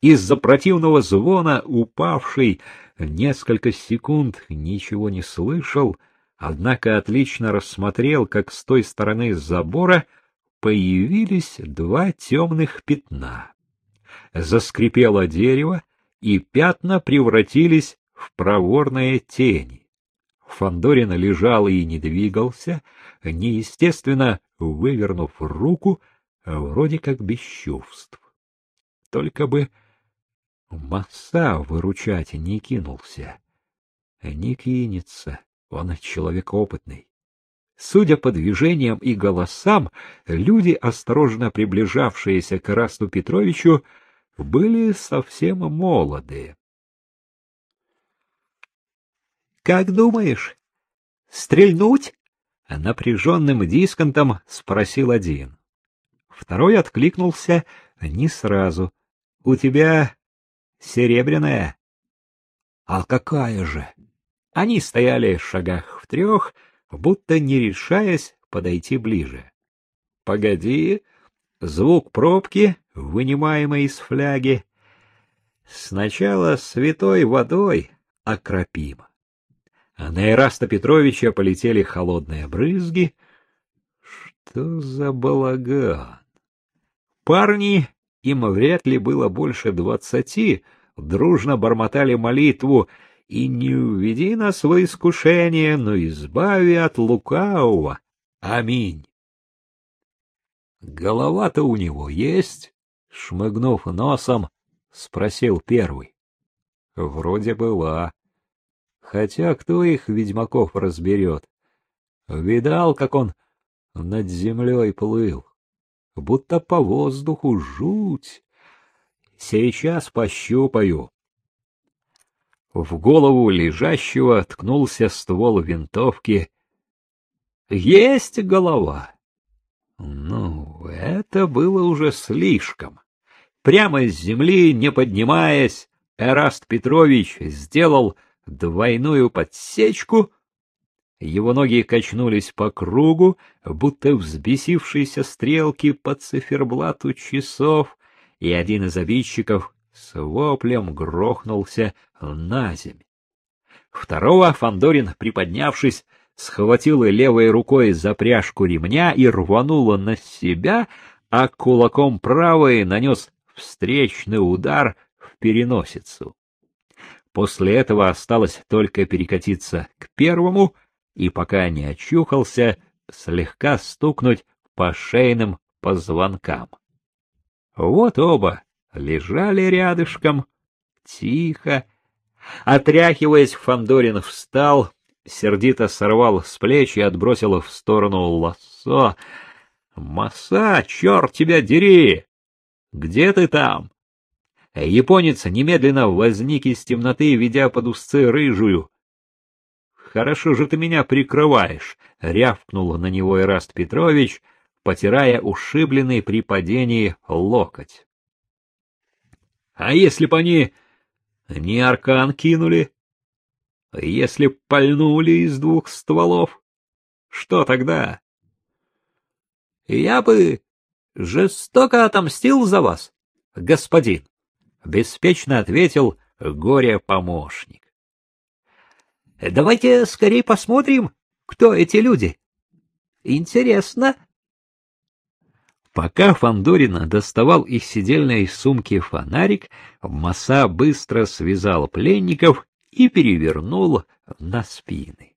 из-за противного звона упавший несколько секунд ничего не слышал, однако отлично рассмотрел, как с той стороны забора появились два темных пятна. Заскрипело дерево, и пятна превратились в проворные тени. Фандорин лежал и не двигался, неестественно вывернув руку, вроде как без чувств. Только бы масса выручать не кинулся. Не кинется, он человек опытный. Судя по движениям и голосам, люди, осторожно приближавшиеся к Расту Петровичу, были совсем молодые. — Как думаешь, стрельнуть? — напряженным дисконтом спросил один. Второй откликнулся не сразу. — У тебя серебряная. — А какая же? Они стояли в шагах в трех, будто не решаясь подойти ближе. — Погоди, звук пробки, вынимаемой из фляги. Сначала святой водой окропим. На Ираста Петровича полетели холодные брызги. Что за балаган? Парни, им вряд ли было больше двадцати, дружно бормотали молитву «И не уведи нас во искушение, но избави от лукавого. Аминь». Голова-то у него есть? Шмыгнув носом, спросил первый. Вроде была. Хотя кто их, ведьмаков, разберет? Видал, как он над землей плыл? Будто по воздуху жуть. Сейчас пощупаю. В голову лежащего ткнулся ствол винтовки. Есть голова. Ну, это было уже слишком. Прямо с земли, не поднимаясь, Эраст Петрович сделал двойную подсечку. Его ноги качнулись по кругу, будто взбесившиеся стрелки по циферблату часов, и один из обидчиков с воплем грохнулся на земь. Второго Фандорин, приподнявшись, схватил левой рукой за пряжку ремня и рванула на себя, а кулаком правой нанес встречный удар в переносицу. После этого осталось только перекатиться к первому и, пока не очухался, слегка стукнуть по шейным позвонкам. Вот оба лежали рядышком, тихо. Отряхиваясь, Фандорин встал, сердито сорвал с плеч и отбросил в сторону лассо. — Маса, черт тебя дери! Где ты там? Японец немедленно возник из темноты, ведя под узцы рыжую. — Хорошо же ты меня прикрываешь, — рявкнул на него Ираст Петрович, потирая ушибленный при падении локоть. — А если б они не аркан кинули? Если б пальнули из двух стволов, что тогда? — Я бы жестоко отомстил за вас, господин, — беспечно ответил горе-помощник. — Давайте скорее посмотрим, кто эти люди. Интересно. Пока Фандорина доставал из сидельной сумки фонарик, Маса быстро связал пленников и перевернул на спины.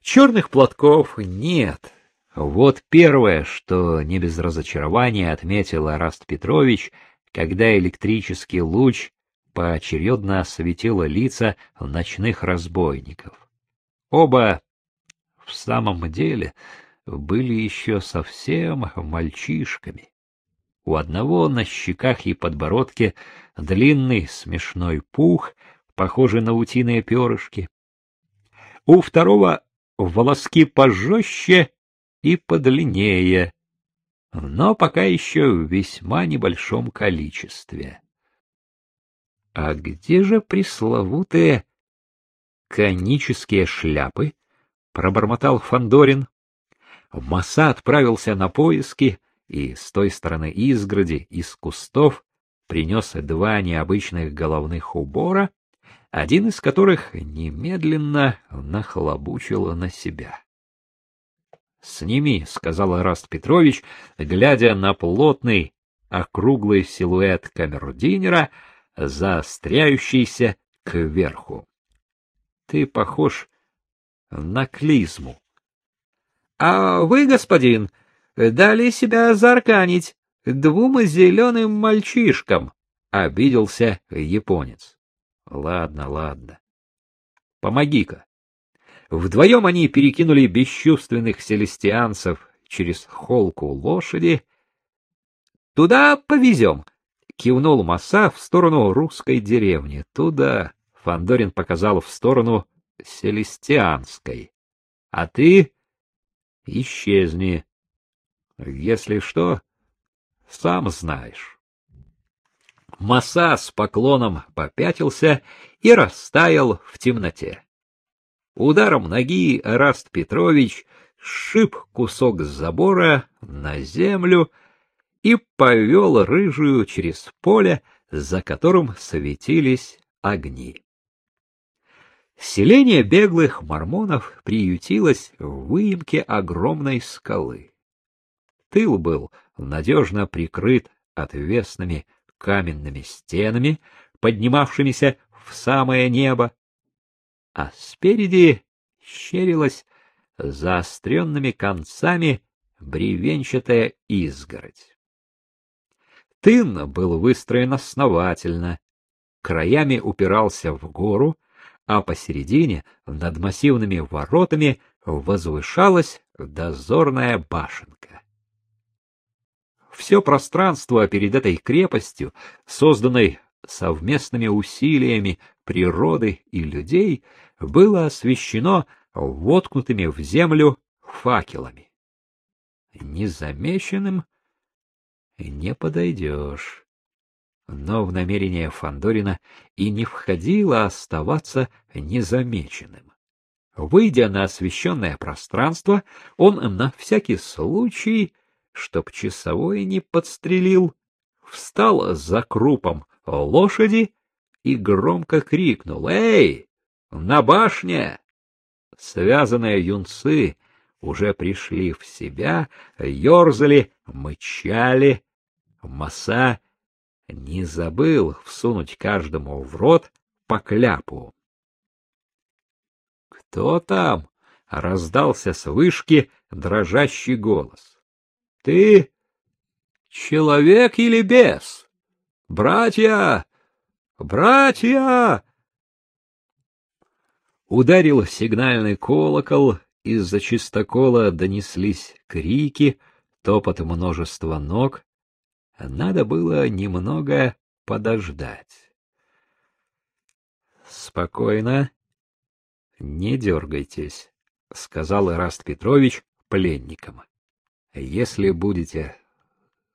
Черных платков нет, вот первое, что не без разочарования отметил Араст Петрович, когда электрический луч поочередно осветило лица ночных разбойников. Оба в самом деле были еще совсем мальчишками. У одного на щеках и подбородке длинный смешной пух, похожий на утиные перышки. У второго волоски пожестче и подлиннее, но пока еще в весьма небольшом количестве. А где же пресловутые конические шляпы? пробормотал Фандорин. Маса отправился на поиски, и с той стороны изгороди, из кустов, принес два необычных головных убора, один из которых немедленно нахлобучил на себя. — Сними, — сказал Раст Петрович, глядя на плотный, округлый силуэт камердинера, заостряющийся кверху. — Ты похож на клизму. — А вы, господин, дали себя зарканить двум зеленым мальчишкам, — обиделся японец. — Ладно, ладно. Помоги-ка. Вдвоем они перекинули бесчувственных селестианцев через холку лошади. — Туда повезем, — кивнул Маса в сторону русской деревни. — Туда, — Фандорин показал в сторону селестианской. — А ты исчезни. Если что, сам знаешь. Маса с поклоном попятился и растаял в темноте. Ударом ноги Раст Петрович сшиб кусок забора на землю и повел рыжую через поле, за которым светились огни. Селение беглых мормонов приютилось в выемке огромной скалы. Тыл был надежно прикрыт отвесными каменными стенами, поднимавшимися в самое небо, а спереди щерилась заостренными концами бревенчатая изгородь. Тын был выстроен основательно, краями упирался в гору, а посередине, над массивными воротами, возвышалась дозорная башенка. Все пространство перед этой крепостью, созданной совместными усилиями природы и людей, было освещено воткнутыми в землю факелами. Незамеченным не подойдешь. Но в намерение Фандорина и не входило оставаться незамеченным. Выйдя на освещенное пространство, он на всякий случай, чтоб часовой не подстрелил, встал за крупом лошади и громко крикнул «Эй, на башне!» Связанные юнцы уже пришли в себя, ерзали, мычали. Маса не забыл всунуть каждому в рот по кляпу. «Кто там?» — раздался с вышки дрожащий голос. «Ты человек или бес? Братья! Братья!» Ударил сигнальный колокол, из-за чистокола донеслись крики, топот множества ног. Надо было немного подождать. Спокойно, не дергайтесь, сказал Ираст Петрович пленникам. Если будете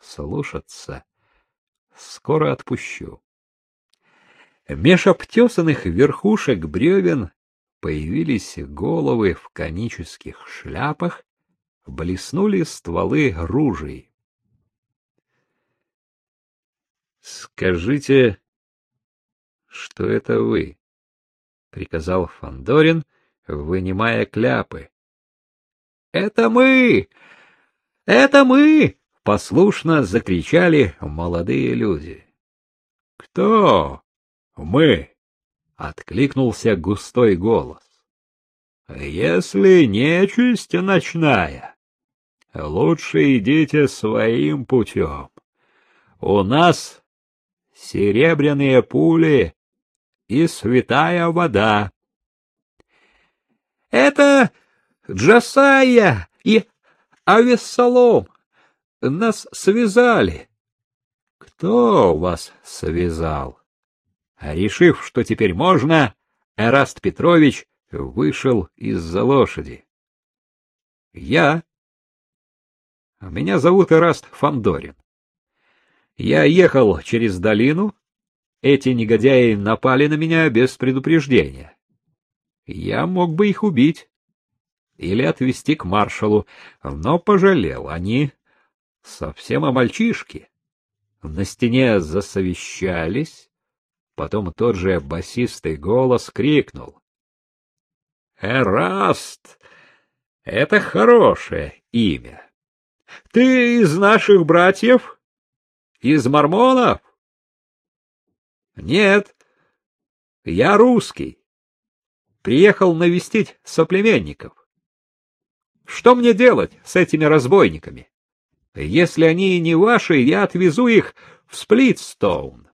слушаться, скоро отпущу. Меж обтесанных верхушек бревен появились головы в конических шляпах, блеснули стволы ружей. Скажите, что это вы? приказал Фандорин, вынимая кляпы. Это мы! Это мы! послушно закричали молодые люди. Кто? Мы! Откликнулся густой голос. Если нечисть ночная, лучше идите своим путем. У нас серебряные пули и святая вода. Это Джасая и Авессалом нас связали. Кто вас связал? Решив, что теперь можно, Эраст Петрович вышел из-за лошади. Я. Меня зовут Эраст Фандорин. Я ехал через долину, эти негодяи напали на меня без предупреждения. Я мог бы их убить или отвезти к маршалу, но пожалел, они совсем о мальчишке. На стене засовещались, потом тот же басистый голос крикнул. — Эраст! Это хорошее имя. Ты из наших братьев? Из мормонов? Нет, я русский. Приехал навестить соплеменников. Что мне делать с этими разбойниками? Если они не ваши, я отвезу их в Сплитстоун.